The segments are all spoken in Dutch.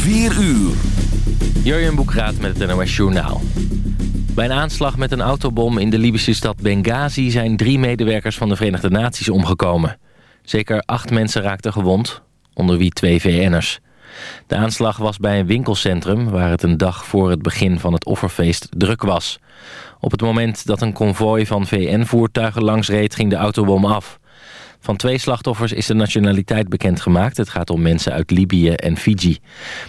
4 uur. Jurjen Boekraat met het NOS Journaal. Bij een aanslag met een autobom in de Libische stad Benghazi... zijn drie medewerkers van de Verenigde Naties omgekomen. Zeker acht mensen raakten gewond, onder wie twee VN'ers. De aanslag was bij een winkelcentrum... waar het een dag voor het begin van het offerfeest druk was. Op het moment dat een konvooi van VN-voertuigen langsreed... ging de autobom af. Van twee slachtoffers is de nationaliteit bekendgemaakt. Het gaat om mensen uit Libië en Fiji.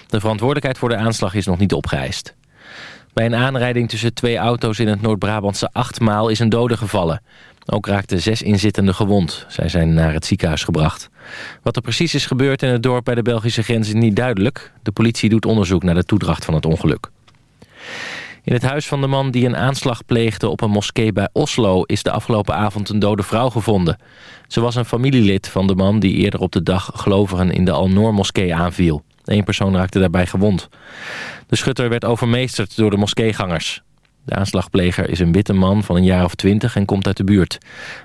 De verantwoordelijkheid voor de aanslag is nog niet opgeëist. Bij een aanrijding tussen twee auto's in het Noord-Brabantse Achtmaal is een dode gevallen. Ook raakten zes inzittenden gewond. Zij zijn naar het ziekenhuis gebracht. Wat er precies is gebeurd in het dorp bij de Belgische grens is niet duidelijk. De politie doet onderzoek naar de toedracht van het ongeluk. In het huis van de man die een aanslag pleegde op een moskee bij Oslo... is de afgelopen avond een dode vrouw gevonden. Ze was een familielid van de man die eerder op de dag gelovigen in de Al-Noor-moskee aanviel. Eén persoon raakte daarbij gewond. De schutter werd overmeesterd door de moskeegangers. De aanslagpleger is een witte man van een jaar of twintig en komt uit de buurt.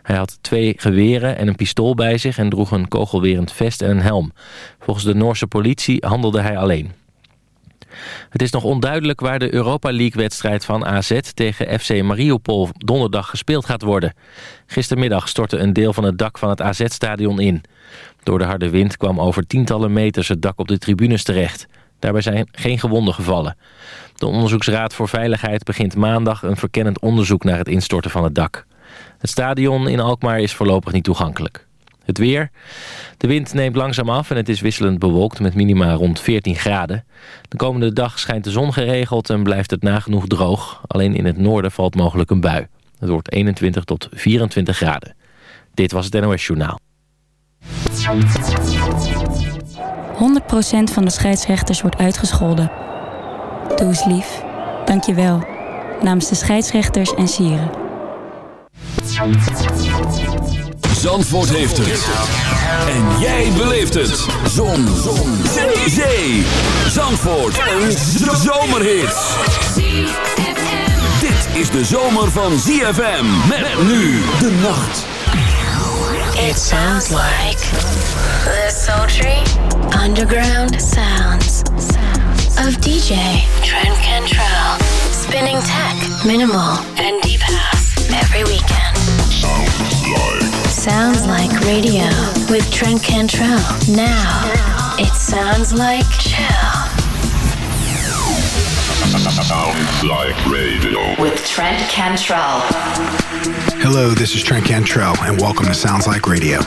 Hij had twee geweren en een pistool bij zich en droeg een kogelwerend vest en een helm. Volgens de Noorse politie handelde hij alleen. Het is nog onduidelijk waar de Europa League-wedstrijd van AZ tegen FC Mariupol donderdag gespeeld gaat worden. Gistermiddag stortte een deel van het dak van het AZ-stadion in. Door de harde wind kwam over tientallen meters het dak op de tribunes terecht. Daarbij zijn geen gewonden gevallen. De Onderzoeksraad voor Veiligheid begint maandag een verkennend onderzoek naar het instorten van het dak. Het stadion in Alkmaar is voorlopig niet toegankelijk. Het weer. De wind neemt langzaam af en het is wisselend bewolkt met minima rond 14 graden. De komende dag schijnt de zon geregeld en blijft het nagenoeg droog. Alleen in het noorden valt mogelijk een bui. Het wordt 21 tot 24 graden. Dit was het NOS Journaal. 100% van de scheidsrechters wordt uitgescholden. Doe eens lief. Dank je wel. Namens de scheidsrechters en sieren. Zandvoort heeft het. En jij beleeft het. Zon. Zon. Zee. Zee. Zandvoort. Een zomerhit. Dit is de zomer van ZFM. Met nu de nacht. It sounds like the sultry underground sounds of DJ Trent Cantrell spinning tech, minimal, and deep house every weekend. Sounds like radio with Trent Cantrell. Now it sounds like chill Sounds like radio. with Trent Cantrell. Hello, this is Trent Cantrell, and welcome to Sounds Like Radio.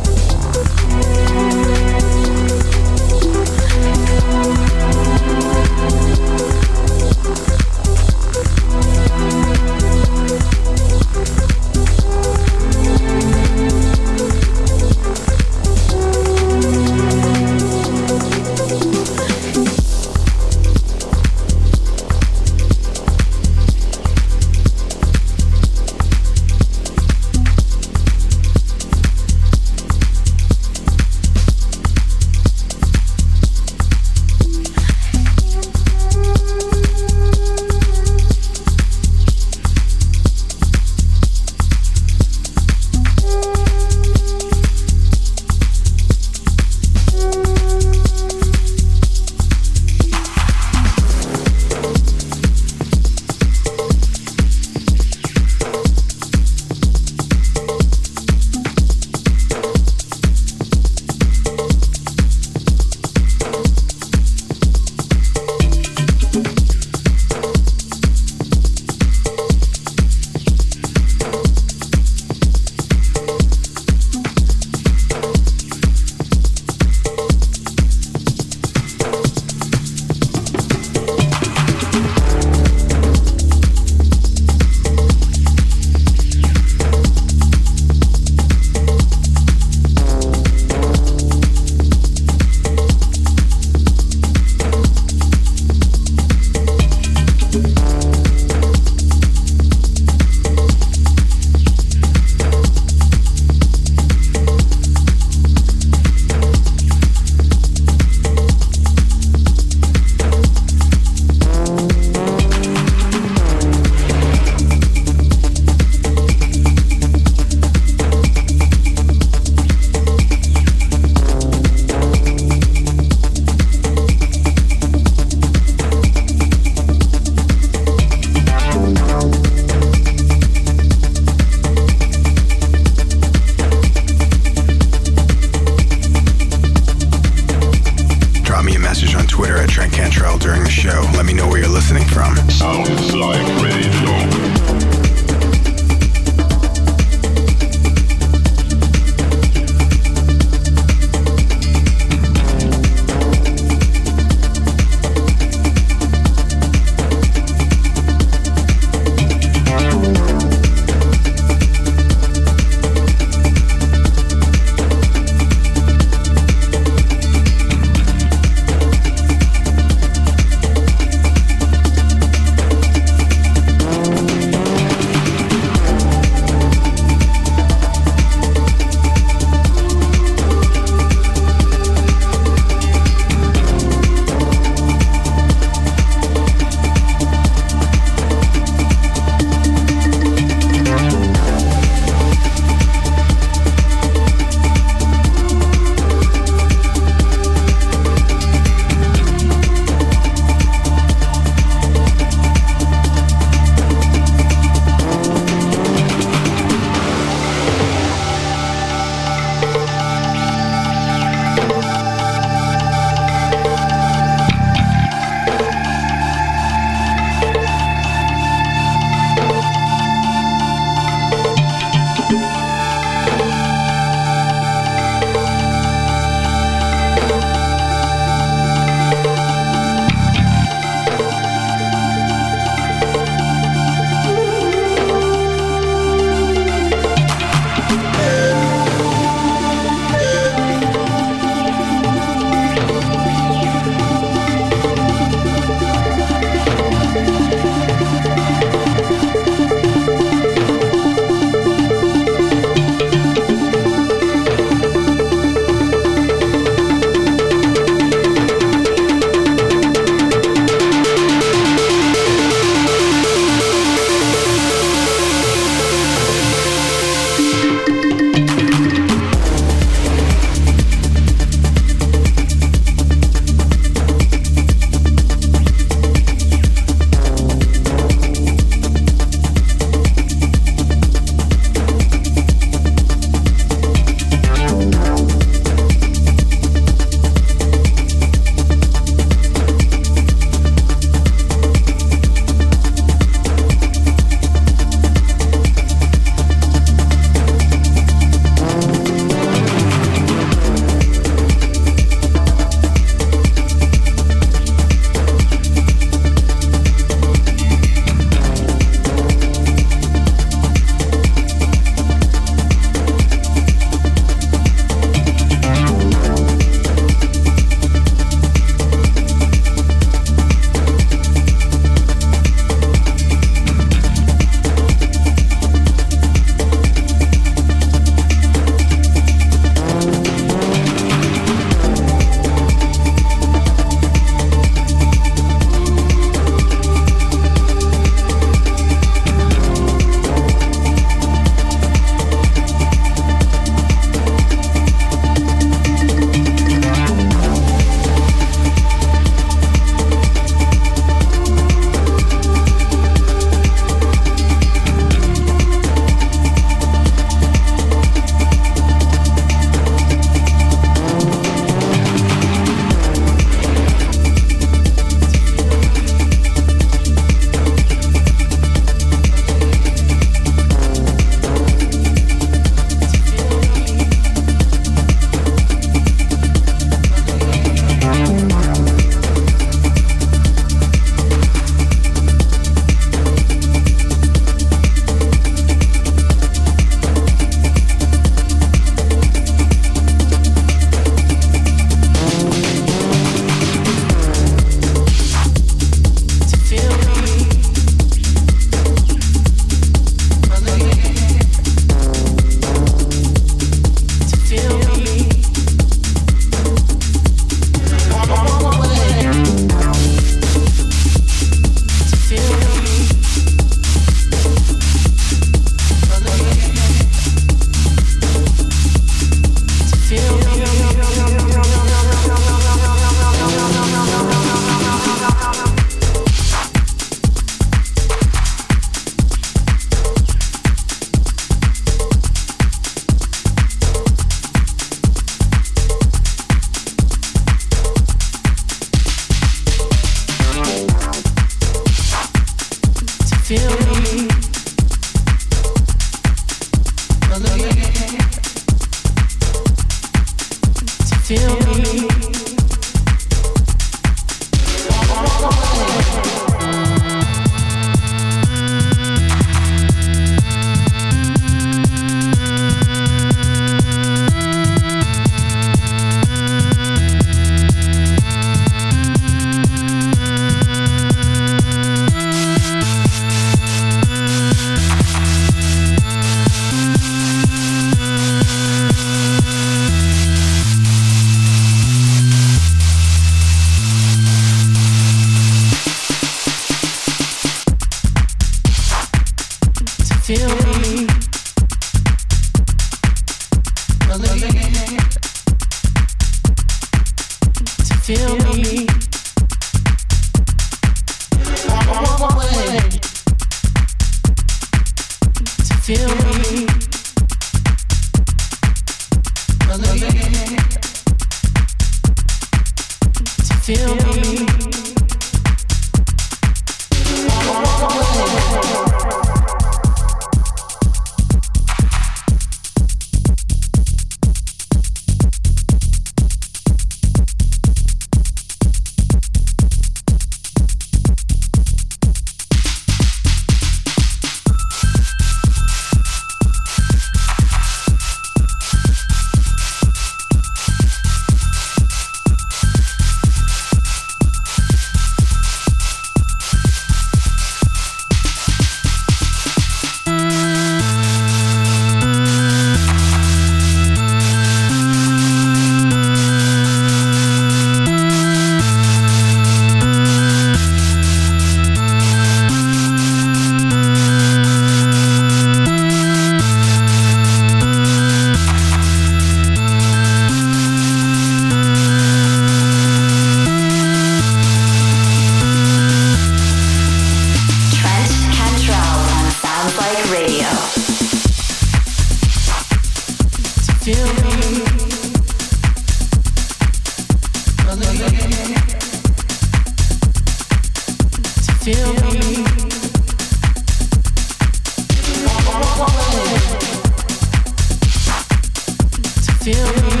feel me.